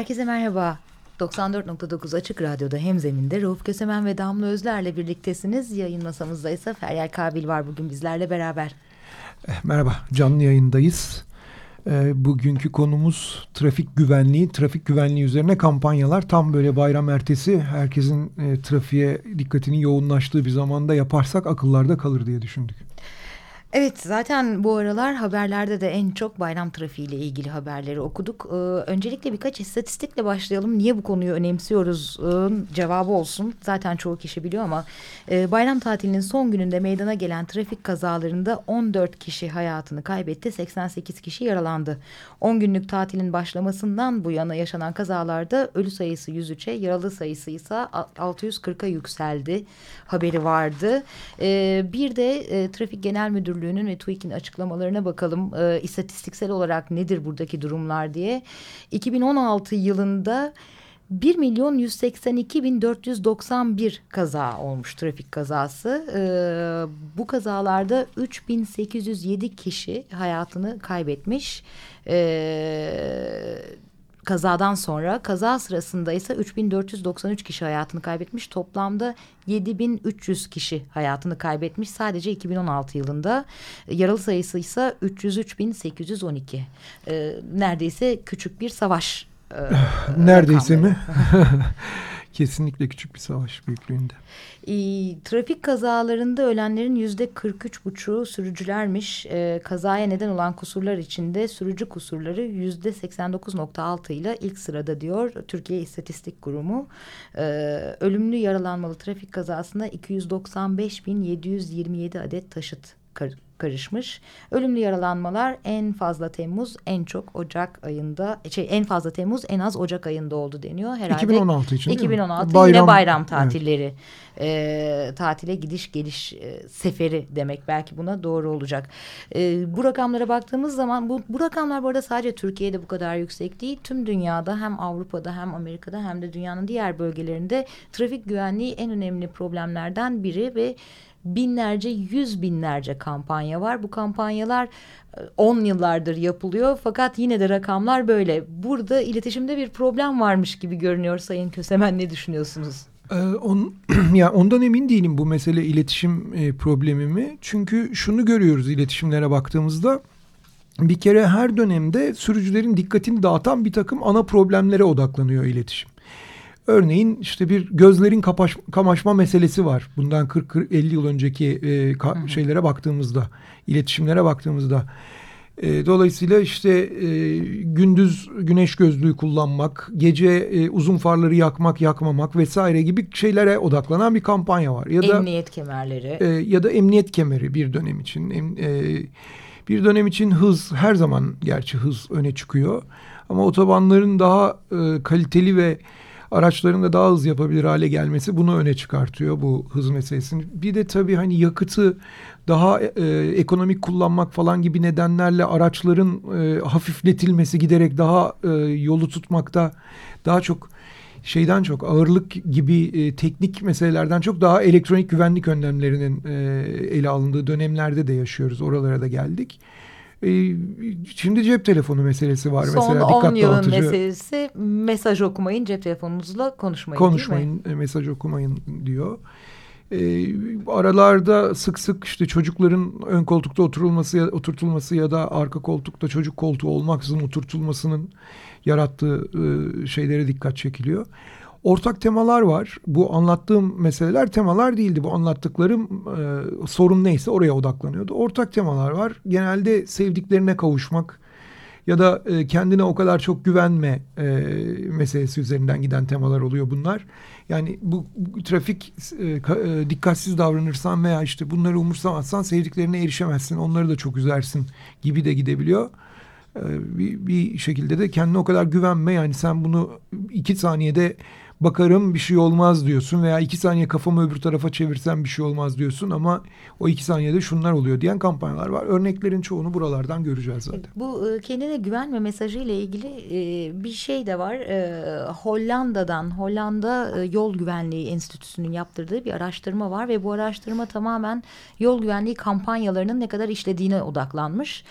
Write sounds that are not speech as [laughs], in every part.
Herkese merhaba. 94.9 Açık Radyo'da Hemzemin'de Rauf Kösemen ve Damla Özler'le birliktesiniz. Yayın masamızda ise Feryal Kabil var bugün bizlerle beraber. Eh, merhaba, canlı yayındayız. Eh, bugünkü konumuz trafik güvenliği. Trafik güvenliği üzerine kampanyalar. Tam böyle bayram ertesi herkesin e, trafiğe dikkatini yoğunlaştığı bir zamanda yaparsak akıllarda kalır diye düşündük. Evet zaten bu aralar haberlerde de en çok bayram trafiğiyle ilgili haberleri okuduk. Ee, öncelikle birkaç istatistikle başlayalım. Niye bu konuyu önemsiyoruz? Ee, cevabı olsun. Zaten çoğu kişi biliyor ama e, bayram tatilinin son gününde meydana gelen trafik kazalarında 14 kişi hayatını kaybetti. 88 kişi yaralandı. 10 günlük tatilin başlamasından bu yana yaşanan kazalarda ölü sayısı 103'e, yaralı sayısı ise 640'a yükseldi. Haberi vardı. Ee, bir de e, Trafik Genel Müdürlüğü Müdürlüğü'nün ve TÜİK'in açıklamalarına bakalım. E, istatistiksel olarak nedir buradaki durumlar diye. 2016 yılında 1 milyon 182 bin 491 kaza olmuş trafik kazası. Ee, bu kazalarda 3807 kişi hayatını kaybetmiş. Ee, kazadan sonra kaza sırasında ise 3493 kişi hayatını kaybetmiş. Toplamda 7300 kişi hayatını kaybetmiş sadece 2016 yılında. Yaralı sayısı ise 303812. Ee, neredeyse küçük bir savaş. E, [laughs] neredeyse mi? [laughs] Kesinlikle küçük bir savaş büyüklüğünde. E, trafik kazalarında ölenlerin yüzde 43 buçuğu sürücülermiş. E, kazaya neden olan kusurlar içinde sürücü kusurları yüzde 89.6 ile ilk sırada diyor Türkiye İstatistik Kurumu. E, ölümlü yaralanmalı trafik kazasında 295.727 adet taşıt karışmış. Ölümlü yaralanmalar en fazla Temmuz, en çok Ocak ayında, şey en fazla Temmuz, en az Ocak ayında oldu deniyor. Herhalde 2016 için 2016 bayram, yine bayram tatilleri. Evet. E, tatile gidiş geliş e, seferi demek belki buna doğru olacak. E, bu rakamlara baktığımız zaman bu, bu rakamlar bu arada sadece Türkiye'de bu kadar yüksek değil. Tüm dünyada hem Avrupa'da hem Amerika'da hem de dünyanın diğer bölgelerinde trafik güvenliği en önemli problemlerden biri ve binlerce, yüz binlerce kampanya var. Bu kampanyalar 10 e, yıllardır yapılıyor fakat yine de rakamlar böyle. Burada iletişimde bir problem varmış gibi görünüyor Sayın Kösemen ne düşünüyorsunuz? Ee, on, [clears throat] ya ondan emin değilim bu mesele iletişim e, problemimi. Çünkü şunu görüyoruz iletişimlere baktığımızda bir kere her dönemde sürücülerin dikkatini dağıtan bir takım ana problemlere odaklanıyor iletişim. Örneğin işte bir gözlerin kapaş, kamaşma meselesi var. Bundan 40-50 yıl önceki e, ka, şeylere baktığımızda, iletişimlere baktığımızda. E, dolayısıyla işte e, gündüz güneş gözlüğü kullanmak, gece e, uzun farları yakmak, yakmamak vesaire gibi şeylere odaklanan bir kampanya var. Ya da emniyet kemerleri. E, ya da emniyet kemeri bir dönem için. Em, e, bir dönem için hız her zaman gerçi hız öne çıkıyor. Ama otobanların daha e, kaliteli ve araçların da daha hızlı yapabilir hale gelmesi bunu öne çıkartıyor bu hız meselesini. Bir de tabii hani yakıtı daha e, ekonomik kullanmak falan gibi nedenlerle araçların e, hafifletilmesi giderek daha e, yolu tutmakta daha çok şeyden çok ağırlık gibi e, teknik meselelerden çok daha elektronik güvenlik önlemlerinin e, ele alındığı dönemlerde de yaşıyoruz. Oralara da geldik. E, şimdi cep telefonu meselesi var Son mesela. Son 10 yılın dağıtıcı. meselesi mesaj okumayın cep telefonunuzla konuşmayın Konuşmayın e, mesaj okumayın diyor. E, aralarda sık sık işte çocukların ön koltukta oturulması ya, oturtulması ya da arka koltukta çocuk koltuğu olmaksızın oturtulmasının yarattığı e, şeylere dikkat çekiliyor ortak temalar var. Bu anlattığım meseleler temalar değildi. Bu anlattıklarım e, sorun neyse oraya odaklanıyordu. Ortak temalar var. Genelde sevdiklerine kavuşmak ya da e, kendine o kadar çok güvenme e, meselesi üzerinden giden temalar oluyor bunlar. Yani bu, bu trafik e, ka, e, dikkatsiz davranırsan veya işte bunları umursamazsan sevdiklerine erişemezsin. Onları da çok üzersin gibi de gidebiliyor. E, bir, bir şekilde de kendine o kadar güvenme yani sen bunu iki saniyede bakarım bir şey olmaz diyorsun veya iki saniye kafamı öbür tarafa çevirsem bir şey olmaz diyorsun ama o iki saniyede şunlar oluyor diyen kampanyalar var. Örneklerin çoğunu buralardan göreceğiz zaten. Bu e, kendine güvenme mesajı ile ilgili e, bir şey de var. E, Hollanda'dan Hollanda Yol Güvenliği Enstitüsü'nün yaptırdığı bir araştırma var ve bu araştırma tamamen yol güvenliği kampanyalarının ne kadar işlediğine odaklanmış.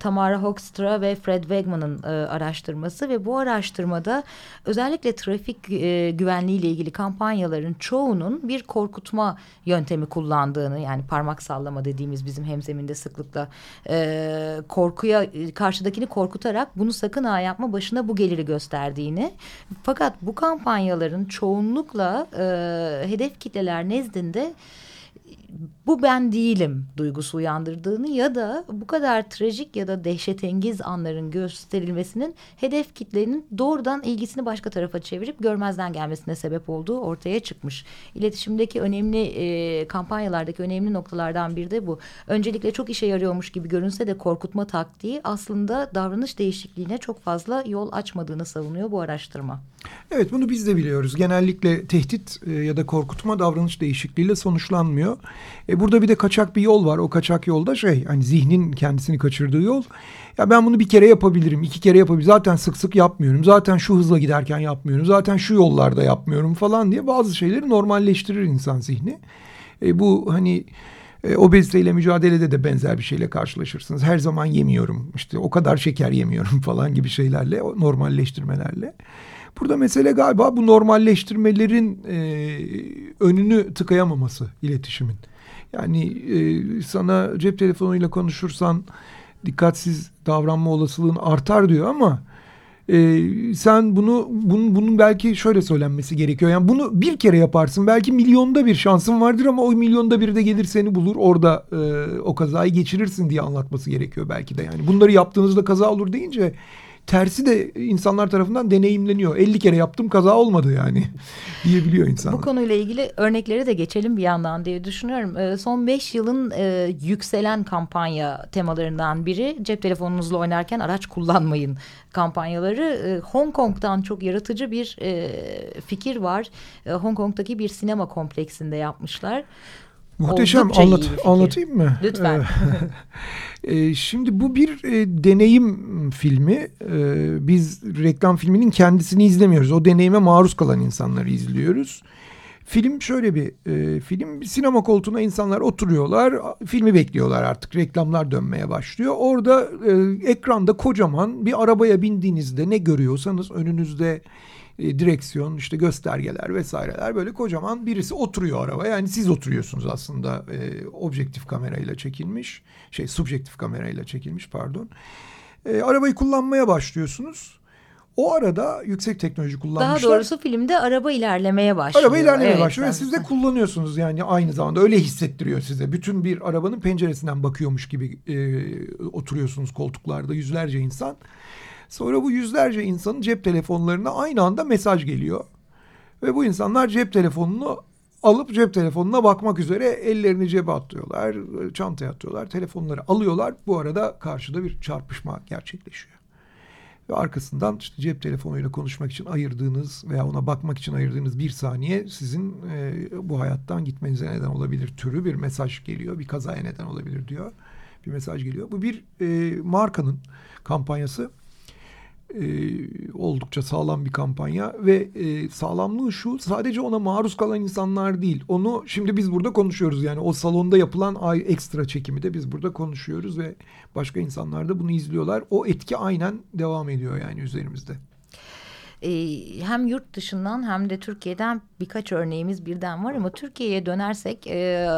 Tamara Hoekstra ve Fred Wegman'ın araştırması ve bu araştırmada özellikle trafik trafik e, güvenliği ile ilgili kampanyaların çoğunun bir korkutma yöntemi kullandığını yani parmak sallama dediğimiz bizim hemzeminde sıklıkla e, korkuya karşıdakini korkutarak bunu sakın ha yapma başına bu geliri gösterdiğini. Fakat bu kampanyaların çoğunlukla e, hedef kitleler nezdinde bu ben değilim duygusu uyandırdığını ya da bu kadar trajik ya da dehşetengiz anların gösterilmesinin hedef kitlenin doğrudan ilgisini başka tarafa çevirip görmezden gelmesine sebep olduğu ortaya çıkmış. İletişimdeki önemli e, kampanyalardaki önemli noktalardan biri de bu. Öncelikle çok işe yarıyormuş gibi görünse de korkutma taktiği aslında davranış değişikliğine çok fazla yol açmadığını savunuyor bu araştırma. Evet bunu biz de biliyoruz. Genellikle tehdit e, ya da korkutma davranış değişikliğiyle sonuçlanmıyor. E, burada bir de kaçak bir yol var. O kaçak yolda şey hani zihnin kendisini kaçırdığı yol. Ya ben bunu bir kere yapabilirim, iki kere yapabilirim. Zaten sık sık yapmıyorum. Zaten şu hızla giderken yapmıyorum. Zaten şu yollarda yapmıyorum falan diye bazı şeyleri normalleştirir insan zihni. E, bu hani e, obeziteyle mücadelede de benzer bir şeyle karşılaşırsınız. Her zaman yemiyorum. İşte o kadar şeker yemiyorum [laughs] falan gibi şeylerle, normalleştirmelerle. Burada mesele galiba bu normalleştirmelerin e, önünü tıkayamaması iletişimin. Yani e, sana cep telefonuyla konuşursan dikkatsiz davranma olasılığın artar diyor ama e, sen bunu bunun, bunun belki şöyle söylenmesi gerekiyor. Yani bunu bir kere yaparsın. Belki milyonda bir şansın vardır ama o milyonda bir de gelir seni bulur. Orada e, o kazayı geçirirsin diye anlatması gerekiyor belki de. Yani bunları yaptığınızda kaza olur deyince tersi de insanlar tarafından deneyimleniyor. 50 kere yaptım kaza olmadı yani [laughs] diyebiliyor insan. Bu konuyla ilgili örnekleri de geçelim bir yandan diye düşünüyorum. Ee, son 5 yılın e, yükselen kampanya temalarından biri cep telefonunuzla oynarken araç kullanmayın kampanyaları. E, Hong Kong'dan çok yaratıcı bir e, fikir var. E, Hong Kong'daki bir sinema kompleksinde yapmışlar. Muhteşem anlat anlatayım mı? Lütfen. [laughs] e, şimdi bu bir e, deneyim filmi. E, biz reklam filminin kendisini izlemiyoruz. O deneyime maruz kalan insanları izliyoruz. Film şöyle bir e, film. Sinema koltuğuna insanlar oturuyorlar. Filmi bekliyorlar artık. Reklamlar dönmeye başlıyor. Orada e, ekranda kocaman bir arabaya bindiğinizde ne görüyorsanız önünüzde e, direksiyon, işte göstergeler vesaireler böyle kocaman birisi oturuyor araba. Yani siz oturuyorsunuz aslında e, objektif kamerayla çekilmiş, şey subjektif kamerayla çekilmiş pardon. E, arabayı kullanmaya başlıyorsunuz. O arada yüksek teknoloji kullanmışlar. Daha doğrusu filmde araba ilerlemeye başlıyor. Araba ilerlemeye evet, başlıyor ve siz de kullanıyorsunuz yani aynı zamanda öyle hissettiriyor size. Bütün bir arabanın penceresinden bakıyormuş gibi e, oturuyorsunuz koltuklarda yüzlerce insan. Sonra bu yüzlerce insanın cep telefonlarına aynı anda mesaj geliyor. Ve bu insanlar cep telefonunu alıp cep telefonuna bakmak üzere ellerini cebe atıyorlar, çantaya atıyorlar, telefonları alıyorlar. Bu arada karşıda bir çarpışma gerçekleşiyor. Ve arkasından işte cep telefonuyla konuşmak için ayırdığınız veya ona bakmak için ayırdığınız bir saniye sizin e, bu hayattan gitmenize neden olabilir türü bir mesaj geliyor. Bir kazaya neden olabilir diyor. Bir mesaj geliyor. Bu bir e, markanın kampanyası e, oldukça sağlam bir kampanya ve e, sağlamlığı şu sadece ona maruz kalan insanlar değil onu şimdi biz burada konuşuyoruz. Yani o salonda yapılan ay ekstra çekimi de biz burada konuşuyoruz ve başka insanlar da bunu izliyorlar. O etki aynen devam ediyor yani üzerimizde e, hem yurt dışından hem de Türkiye'den birkaç örneğimiz birden var ama Türkiye'ye dönersek e,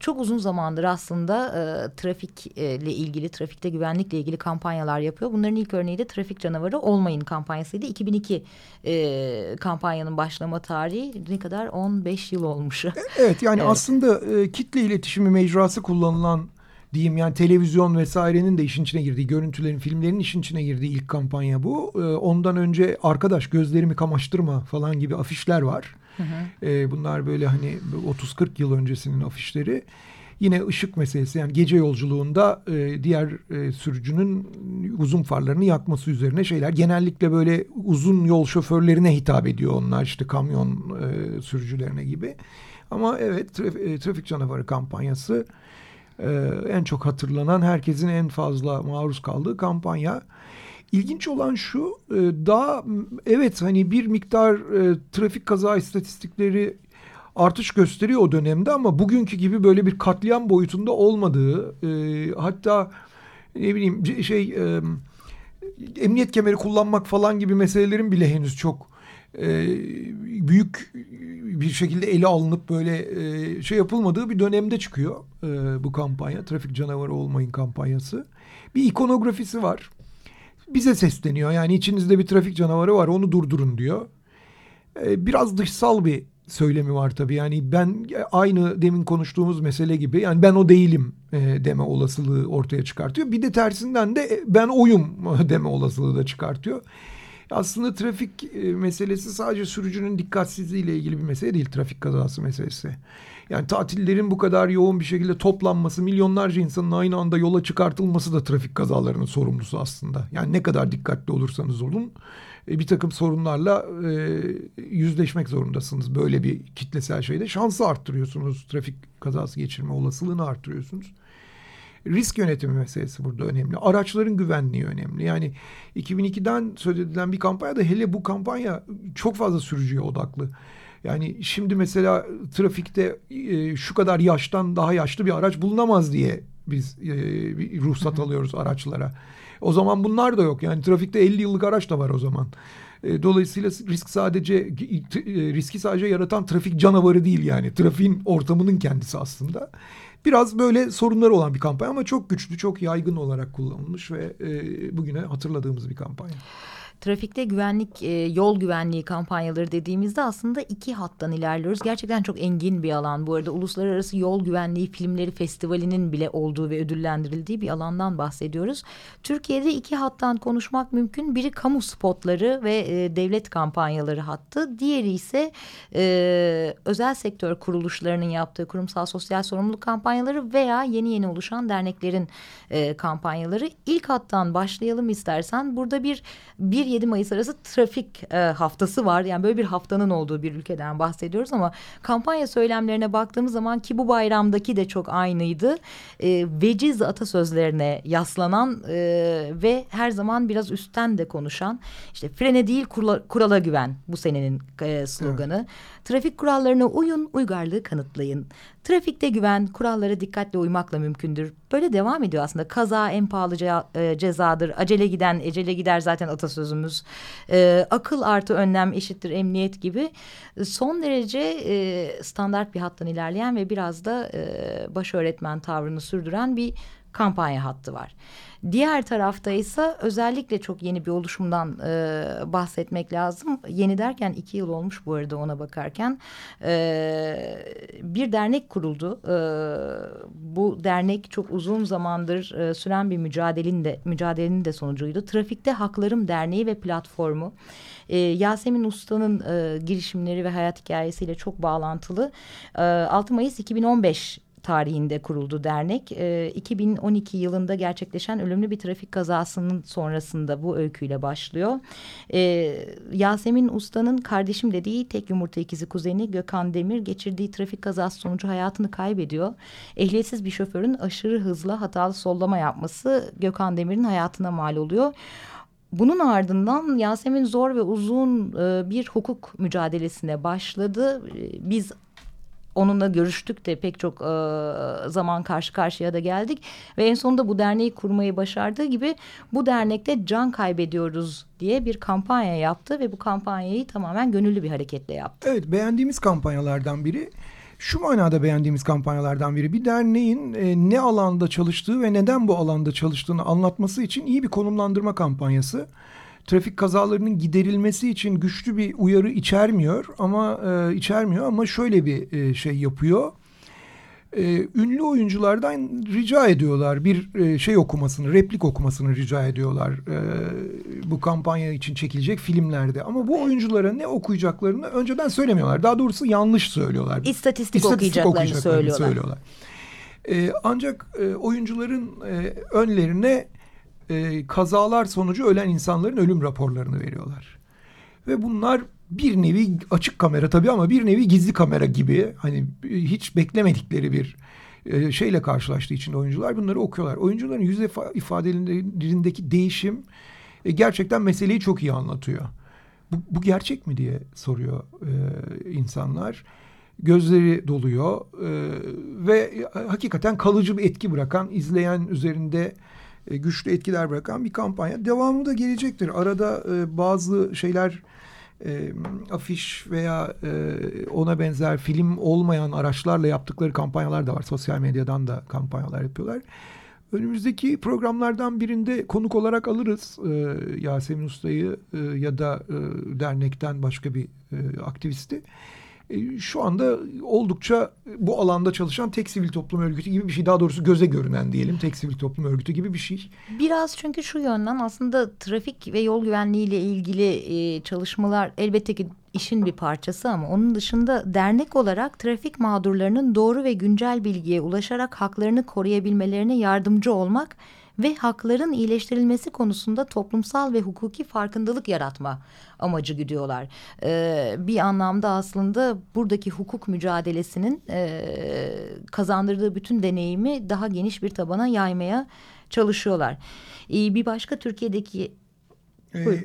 çok uzun zamandır aslında e, trafikle ilgili, trafikte güvenlikle ilgili kampanyalar yapıyor. Bunların ilk örneği de trafik canavarı olmayın kampanyasıydı. 2002 e, kampanyanın başlama tarihi ne kadar 15 yıl olmuş. Evet yani evet. aslında e, kitle iletişimi mecrası kullanılan diyeyim yani televizyon vesairenin de işin içine girdiği, görüntülerin, filmlerin işin içine girdiği ilk kampanya bu. E, ondan önce arkadaş gözlerimi kamaştırma falan gibi afişler var. Hı hı. E, bunlar böyle hani 30-40 yıl öncesinin afişleri. Yine ışık meselesi yani gece yolculuğunda e, diğer e, sürücünün uzun farlarını yakması üzerine şeyler. Genellikle böyle uzun yol şoförlerine hitap ediyor onlar işte kamyon e, sürücülerine gibi. Ama evet traf, e, trafik canavarı kampanyası e, en çok hatırlanan herkesin en fazla maruz kaldığı kampanya. İlginç olan şu e, daha evet hani bir miktar e, trafik kaza istatistikleri artış gösteriyor o dönemde ama bugünkü gibi böyle bir katliam boyutunda olmadığı e, hatta ne bileyim şey e, emniyet kemeri kullanmak falan gibi meselelerin bile henüz çok e, büyük bir şekilde ele alınıp böyle e, şey yapılmadığı bir dönemde çıkıyor e, bu kampanya. Trafik canavarı olmayın kampanyası. Bir ikonografisi var. Bize sesleniyor yani içinizde bir trafik canavarı var onu durdurun diyor. E, biraz dışsal bir söylemi var tabii. Yani ben aynı demin konuştuğumuz mesele gibi yani ben o değilim e, deme olasılığı ortaya çıkartıyor. Bir de tersinden de e, ben oyum [laughs] deme olasılığı da çıkartıyor. Aslında trafik e, meselesi sadece sürücünün dikkatsizliğiyle ilgili bir mesele değil. Trafik kazası meselesi. Yani tatillerin bu kadar yoğun bir şekilde toplanması, milyonlarca insanın aynı anda yola çıkartılması da trafik kazalarının sorumlusu aslında. Yani ne kadar dikkatli olursanız olun e, bir takım sorunlarla e, yüzleşmek zorundasınız. Böyle bir kitlesel şeyde şansı arttırıyorsunuz. Trafik kazası geçirme olasılığını arttırıyorsunuz. Risk yönetimi meselesi burada önemli. Araçların güvenliği önemli. Yani 2002'den söz edilen bir kampanyada hele bu kampanya çok fazla sürücüye odaklı. Yani şimdi mesela trafikte e, şu kadar yaştan daha yaşlı bir araç bulunamaz diye biz e, bir ruhsat alıyoruz araçlara. O zaman bunlar da yok. Yani trafikte 50 yıllık araç da var o zaman. E, dolayısıyla risk sadece e, riski sadece yaratan trafik canavarı değil yani. Trafiğin ortamının kendisi aslında. Biraz böyle sorunları olan bir kampanya ama çok güçlü, çok yaygın olarak kullanılmış ve e, bugüne hatırladığımız bir kampanya. Trafikte güvenlik, e, yol güvenliği kampanyaları dediğimizde aslında iki hattan ilerliyoruz. Gerçekten çok engin bir alan. Bu arada Uluslararası Yol Güvenliği Filmleri Festivali'nin bile olduğu ve ödüllendirildiği bir alandan bahsediyoruz. Türkiye'de iki hattan konuşmak mümkün. Biri kamu spotları ve e, devlet kampanyaları hattı. Diğeri ise e, özel sektör kuruluşlarının yaptığı kurumsal sosyal sorumluluk kampanyaları veya yeni yeni oluşan derneklerin e, kampanyaları. İlk hattan başlayalım istersen. Burada bir bir 1-7 Mayıs arası trafik e, haftası var. Yani böyle bir haftanın olduğu bir ülkeden bahsediyoruz ama kampanya söylemlerine baktığımız zaman ki bu bayramdaki de çok aynıydı. E, veciz atasözlerine yaslanan e, ve her zaman biraz üstten de konuşan işte frene değil kurala, kurala güven bu senenin e, sloganı. Evet. Trafik kurallarına uyun, uygarlığı kanıtlayın. Trafikte güven, kurallara dikkatle uymakla mümkündür. Böyle devam ediyor aslında. Kaza en pahalı ce e, cezadır. Acele giden ecele gider zaten atasözümüz. E, akıl artı önlem eşittir emniyet gibi. Son derece e, standart bir hattan ilerleyen ve biraz da e, baş öğretmen tavrını sürdüren bir kampanya hattı var. Diğer tarafta ise özellikle çok yeni bir oluşumdan e, bahsetmek lazım. Yeni derken iki yıl olmuş bu arada ona bakarken. E, bir dernek kuruldu. E, bu dernek çok uzun zamandır e, süren bir mücadelenin de, mücadelenin de sonucuydu. Trafikte Haklarım Derneği ve platformu. E, Yasemin Usta'nın e, girişimleri ve hayat hikayesiyle çok bağlantılı. E, 6 Mayıs 2015 tarihinde kuruldu dernek. E, 2012 yılında gerçekleşen ölümlü bir trafik kazasının sonrasında bu öyküyle başlıyor. E, Yasemin Usta'nın kardeşim dediği tek yumurta ikizi kuzeni Gökhan Demir geçirdiği trafik kazası sonucu hayatını kaybediyor. Ehliyetsiz bir şoförün aşırı hızla hatalı sollama yapması Gökhan Demir'in hayatına mal oluyor. Bunun ardından Yasemin zor ve uzun e, bir hukuk mücadelesine başladı. Biz onunla görüştük de pek çok e, zaman karşı karşıya da geldik. Ve en sonunda bu derneği kurmayı başardığı gibi bu dernekte can kaybediyoruz diye bir kampanya yaptı ve bu kampanyayı tamamen gönüllü bir hareketle yaptı. Evet beğendiğimiz kampanyalardan biri şu manada beğendiğimiz kampanyalardan biri bir derneğin e, ne alanda çalıştığı ve neden bu alanda çalıştığını anlatması için iyi bir konumlandırma kampanyası trafik kazalarının giderilmesi için güçlü bir uyarı içermiyor ama e, içermiyor ama şöyle bir e, şey yapıyor. e, ünlü oyunculardan rica ediyorlar bir e, şey okumasını, replik okumasını rica ediyorlar e, bu kampanya için çekilecek filmlerde. Ama bu oyunculara ne okuyacaklarını önceden söylemiyorlar. Daha doğrusu yanlış söylüyorlar. İstatistik, İstatistik okuyacaklarını, okuyacaklarını söylüyorlar. söylüyorlar. E, ancak e, oyuncuların e, önlerine e, kazalar sonucu ölen insanların ölüm raporlarını veriyorlar. Ve bunlar bir nevi açık kamera tabii ama bir nevi gizli kamera gibi hani hiç beklemedikleri bir e, şeyle karşılaştığı için oyuncular bunları okuyorlar. Oyuncuların yüz ifadelerindeki değişim e, gerçekten meseleyi çok iyi anlatıyor. Bu, bu gerçek mi diye soruyor e, insanlar. Gözleri doluyor e, ve hakikaten kalıcı bir etki bırakan, izleyen üzerinde e, güçlü etkiler bırakan bir kampanya. Devamı da gelecektir. Arada e, bazı şeyler e, afiş veya ona benzer film olmayan araçlarla yaptıkları kampanyalar da var. Sosyal medyadan da kampanyalar yapıyorlar. Önümüzdeki programlardan birinde konuk olarak alırız Yasemin Usta'yı ya da dernekten başka bir e, aktivisti. E, şu anda oldukça bu alanda çalışan tek sivil toplum örgütü gibi bir şey. Daha doğrusu göze görünen diyelim tek sivil toplum örgütü gibi bir şey. Biraz çünkü şu yönden aslında trafik ve yol güvenliği ile ilgili e, çalışmalar elbette ki işin bir parçası ama onun dışında dernek olarak trafik mağdurlarının doğru ve güncel bilgiye ulaşarak haklarını koruyabilmelerine yardımcı olmak ve hakların iyileştirilmesi konusunda toplumsal ve hukuki farkındalık yaratma amacı güdüyorlar. Ee, bir anlamda aslında buradaki hukuk mücadelesinin e, kazandırdığı bütün deneyimi daha geniş bir tabana yaymaya çalışıyorlar. Ee, bir başka Türkiye'deki ee,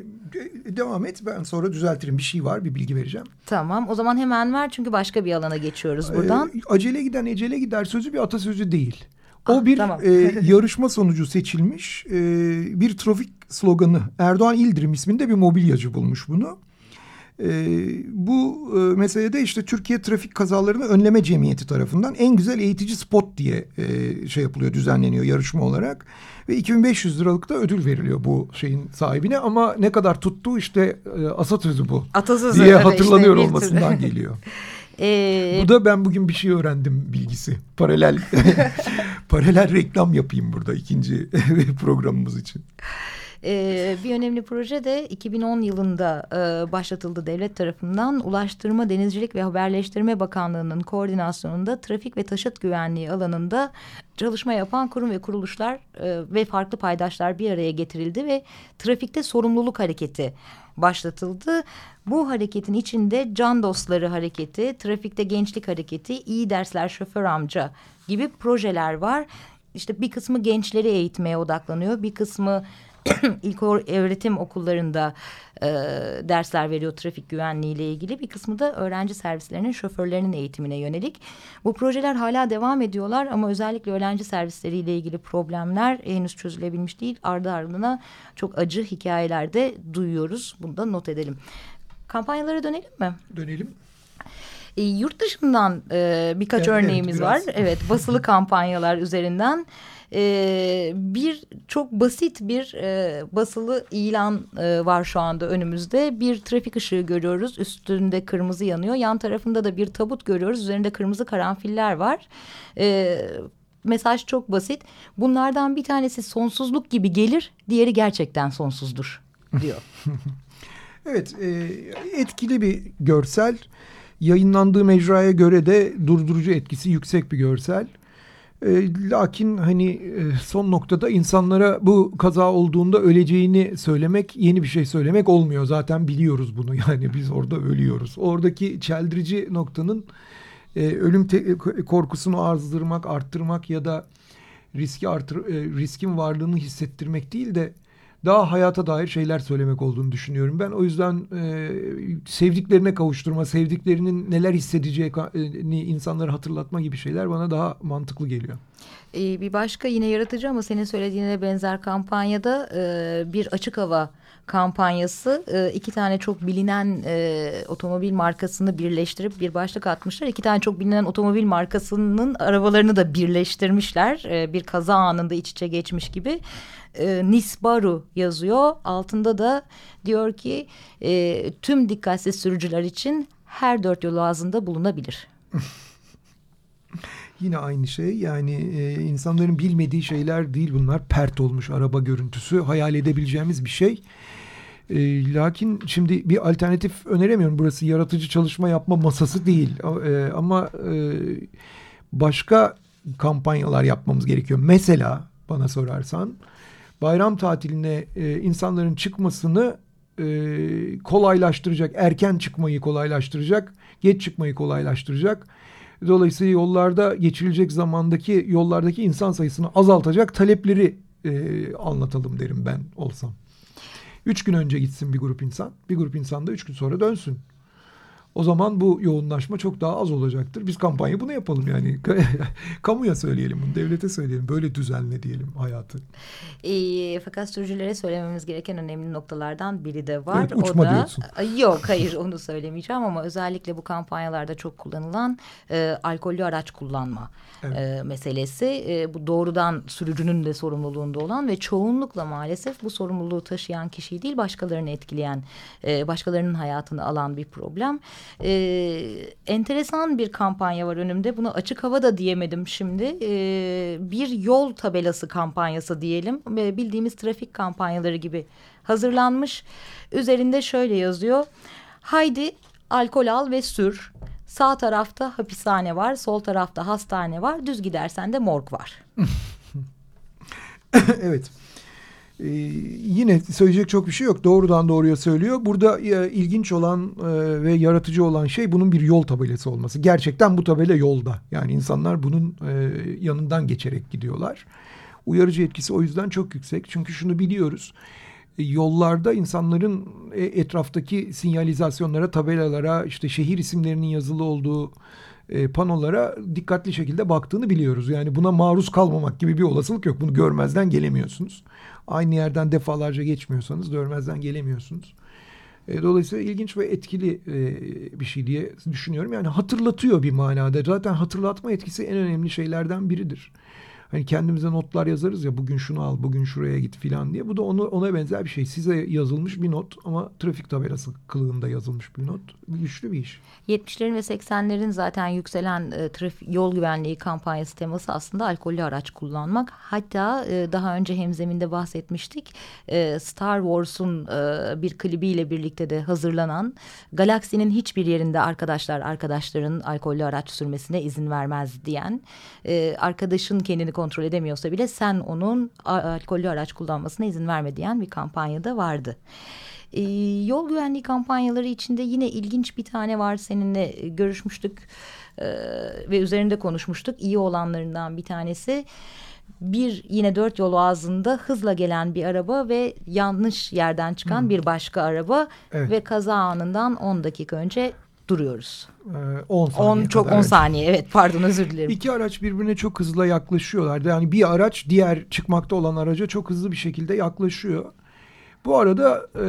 devam et ben sonra düzeltirim bir şey var bir bilgi vereceğim. Tamam o zaman hemen ver çünkü başka bir alana geçiyoruz buradan. Ee, acele giden ecele gider sözü bir atasözü değil. O ah, bir tamam. e, [laughs] yarışma sonucu seçilmiş e, bir trafik sloganı. Erdoğan İldirim isminde bir mobilyacı bulmuş bunu. E, bu e, meselede işte Türkiye Trafik Kazalarını Önleme Cemiyeti tarafından en güzel eğitici spot diye e, şey yapılıyor, düzenleniyor yarışma olarak. Ve 2500 liralık da ödül veriliyor bu şeyin sahibine ama ne kadar tuttu işte e, asatözü bu Atasözü, diye hatırlanıyor işte olmasından geliyor. [laughs] Ee, Bu da ben bugün bir şey öğrendim bilgisi. Paralel [laughs] [laughs] paralel reklam yapayım burada ikinci [laughs] programımız için. Ee, bir önemli proje de 2010 yılında e, başlatıldı devlet tarafından Ulaştırma, Denizcilik ve Haberleştirme Bakanlığı'nın koordinasyonunda trafik ve taşıt güvenliği alanında çalışma yapan kurum ve kuruluşlar e, ve farklı paydaşlar bir araya getirildi ve trafikte sorumluluk hareketi başlatıldı. Bu hareketin içinde Can Dostları Hareketi, Trafikte Gençlik Hareketi, İyi Dersler Şoför Amca gibi projeler var. İşte bir kısmı gençleri eğitmeye odaklanıyor, bir kısmı [clears throat] ilk öğretim okullarında e, dersler veriyor trafik güvenliği ile ilgili. Bir kısmı da öğrenci servislerinin şoförlerinin eğitimine yönelik. Bu projeler hala devam ediyorlar ama özellikle öğrenci servisleriyle ilgili problemler henüz çözülebilmiş değil. Ardı ardına çok acı hikayeler de duyuyoruz. Bunu da not edelim. Kampanyalara dönelim mi? Dönelim. E, yurt dışından e, birkaç evet, örneğimiz evet, var. Evet basılı [laughs] kampanyalar üzerinden e, bir çok basit bir e, basılı ilan e, var şu anda önümüzde. Bir trafik ışığı görüyoruz. Üstünde kırmızı yanıyor. Yan tarafında da bir tabut görüyoruz. Üzerinde kırmızı karanfiller var. E, mesaj çok basit. Bunlardan bir tanesi sonsuzluk gibi gelir. Diğeri gerçekten sonsuzdur diyor. [laughs] evet e, etkili bir görsel. Yayınlandığı mecraya göre de durdurucu etkisi yüksek bir görsel. E, lakin hani e, son noktada insanlara bu kaza olduğunda öleceğini söylemek yeni bir şey söylemek olmuyor. Zaten biliyoruz bunu [laughs] yani biz orada ölüyoruz. Oradaki çeldirici noktanın e, ölüm korkusunu azdırmak, arttırmak ya da riski artır, riskin varlığını hissettirmek değil de daha hayata dair şeyler söylemek olduğunu düşünüyorum. Ben o yüzden e, sevdiklerine kavuşturma, sevdiklerinin neler hissedeceğini insanlara hatırlatma gibi şeyler bana daha mantıklı geliyor. Ee, bir başka yine yaratıcı ama senin söylediğine benzer kampanyada e, bir açık hava kampanyası e, iki tane çok bilinen e, otomobil markasını birleştirip bir başlık atmışlar. İki tane çok bilinen otomobil markasının arabalarını da birleştirmişler. E, bir kaza anında iç içe geçmiş gibi e, Nisbaru yazıyor. Altında da diyor ki e, tüm dikkatsiz sürücüler için her dört yol ağzında bulunabilir. [laughs] Yine aynı şey yani e, insanların bilmediği şeyler değil bunlar. Pert olmuş araba görüntüsü hayal edebileceğimiz bir şey. E, lakin şimdi bir alternatif öneremiyorum. Burası yaratıcı çalışma yapma masası değil. E, ama e, başka kampanyalar yapmamız gerekiyor. Mesela bana sorarsan bayram tatiline e, insanların çıkmasını e, kolaylaştıracak, erken çıkmayı kolaylaştıracak, geç çıkmayı kolaylaştıracak. Dolayısıyla yollarda geçirilecek zamandaki yollardaki insan sayısını azaltacak talepleri e, anlatalım derim ben olsam. Üç gün önce gitsin bir grup insan, bir grup insan da üç gün sonra dönsün. O zaman bu yoğunlaşma çok daha az olacaktır. Biz kampanya bunu yapalım yani. [laughs] Kamuya söyleyelim bunu, devlete söyleyelim. Böyle düzenle diyelim hayatı. E, fakat sürücülere söylememiz gereken önemli noktalardan biri de var. Evet, uçma o da, diyorsun. Yok hayır onu söylemeyeceğim ama özellikle bu kampanyalarda çok kullanılan e, alkollü araç kullanma Evet. e, meselesi. E, bu doğrudan sürücünün de sorumluluğunda olan ve çoğunlukla maalesef bu sorumluluğu taşıyan kişiyi değil başkalarını etkileyen, e, başkalarının hayatını alan bir problem. E, enteresan bir kampanya var önümde. Bunu açık hava da diyemedim şimdi. E, bir yol tabelası kampanyası diyelim. E, bildiğimiz trafik kampanyaları gibi hazırlanmış. Üzerinde şöyle yazıyor. Haydi alkol al ve sür. Sağ tarafta hapishane var, sol tarafta hastane var. Düz gidersen de morg var. [laughs] evet. Ee, yine söyleyecek çok bir şey yok. Doğrudan doğruya söylüyor. Burada e, ilginç olan e, ve yaratıcı olan şey bunun bir yol tabelası olması. Gerçekten bu tabela yolda. Yani insanlar bunun e, yanından geçerek gidiyorlar. Uyarıcı etkisi o yüzden çok yüksek. Çünkü şunu biliyoruz. E, yollarda insanların e, etraftaki sinyalizasyonlara, tabelalara, işte şehir isimlerinin yazılı olduğu e, panolara dikkatli şekilde baktığını biliyoruz. Yani buna maruz kalmamak gibi bir olasılık yok. Bunu görmezden gelemiyorsunuz. Aynı yerden defalarca geçmiyorsanız görmezden gelemiyorsunuz. E, dolayısıyla ilginç ve etkili e, bir şey diye düşünüyorum. Yani hatırlatıyor bir manada. Zaten hatırlatma etkisi en önemli şeylerden biridir. Hani kendimize notlar yazarız ya bugün şunu al, bugün şuraya git filan diye. Bu da onu, ona benzer bir şey. Size yazılmış bir not ama trafik tabelası kılığında yazılmış bir not. Güçlü bir iş. 70'lerin ve 80'lerin zaten yükselen e, trafik, yol güvenliği kampanyası teması aslında alkollü araç kullanmak. Hatta e, daha önce hemzeminde bahsetmiştik. E, Star Wars'un e, bir klibiyle birlikte de hazırlanan galaksinin hiçbir yerinde arkadaşlar arkadaşların alkollü araç sürmesine izin vermez diyen e, arkadaşın kendini kontrol edemiyorsa bile sen onun alkollü araç kullanmasına izin verme diyen bir kampanyada vardı. E, yol güvenliği kampanyaları içinde yine ilginç bir tane var seninle e, görüşmüştük e, ve üzerinde konuşmuştuk. İyi olanlarından bir tanesi bir yine dört yol ağzında hızla gelen bir araba ve yanlış yerden çıkan bir başka araba Evet. ve kaza anından 10 dakika önce duruyoruz. Ee, 10 saniye 10 çok kadar. 10 saniye evet pardon özür dilerim. İki araç birbirine çok hızlı yaklaşıyorlar. Yani bir araç diğer çıkmakta olan araca çok hızlı bir şekilde yaklaşıyor. Bu arada e,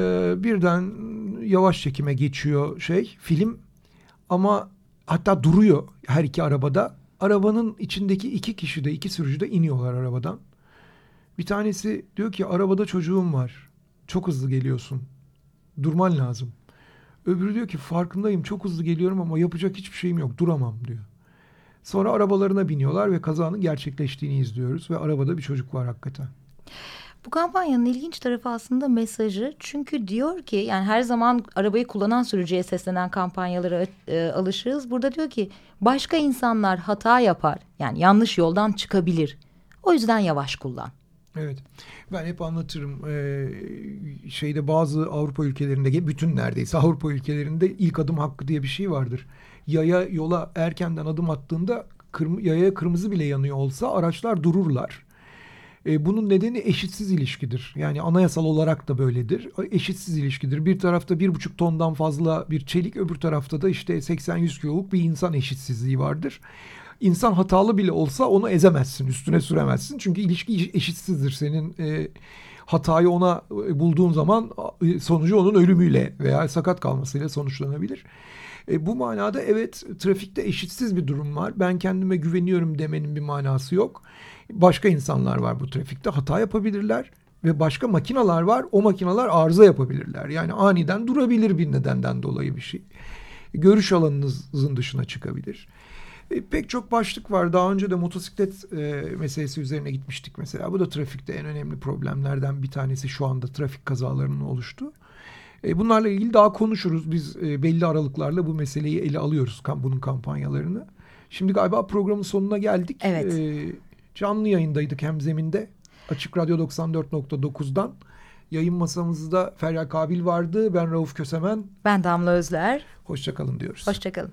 birden yavaş çekime geçiyor şey film ama hatta duruyor her iki arabada. Arabanın içindeki iki kişi de iki sürücü de iniyorlar arabadan. Bir tanesi diyor ki arabada çocuğum var. Çok hızlı geliyorsun. Durman lazım. Öbürü diyor ki farkındayım çok hızlı geliyorum ama yapacak hiçbir şeyim yok duramam diyor. Sonra arabalarına biniyorlar ve kazanın gerçekleştiğini izliyoruz ve arabada bir çocuk var hakikaten. Bu kampanyanın ilginç tarafı aslında mesajı. Çünkü diyor ki yani her zaman arabayı kullanan sürücüye seslenen kampanyalara e, alışırız. Burada diyor ki başka insanlar hata yapar. Yani yanlış yoldan çıkabilir. O yüzden yavaş kullan. Evet. Ben hep anlatırım. Ee, şeyde bazı Avrupa ülkelerinde, bütün neredeyse Avrupa ülkelerinde ilk adım hakkı diye bir şey vardır. Yaya yola erkenden adım attığında kırm yaya kırmızı bile yanıyor olsa araçlar dururlar. Ee, bunun nedeni eşitsiz ilişkidir. Yani anayasal olarak da böyledir. Eşitsiz ilişkidir. Bir tarafta bir buçuk tondan fazla bir çelik, öbür tarafta da işte 80-100 kiloluk bir insan eşitsizliği vardır. İnsan hatalı bile olsa onu ezemezsin, üstüne süremezsin. Çünkü ilişki eşitsizdir. Senin e, hatayı ona e, bulduğun zaman e, sonucu onun ölümüyle veya sakat kalmasıyla sonuçlanabilir. E, bu manada evet trafikte eşitsiz bir durum var. Ben kendime güveniyorum demenin bir manası yok. Başka insanlar var bu trafikte hata yapabilirler ve başka makinalar var. O makinalar arıza yapabilirler. Yani aniden durabilir bir nedenden dolayı bir şey. Görüş alanınızın dışına çıkabilir. E, pek çok başlık var. Daha önce de motosiklet e, meselesi üzerine gitmiştik mesela. Bu da trafikte en önemli problemlerden bir tanesi şu anda trafik kazalarının oluştu. E, bunlarla ilgili daha konuşuruz. Biz e, belli aralıklarla bu meseleyi ele alıyoruz kam bunun kampanyalarını. Şimdi galiba programın sonuna geldik. Evet. E, canlı yayındaydık hem zeminde. Açık Radyo 94.9'dan. Yayın masamızda Ferya Kabil vardı. Ben Rauf Kösemen. Ben Damla Özler. Hoşçakalın diyoruz. Hoşçakalın.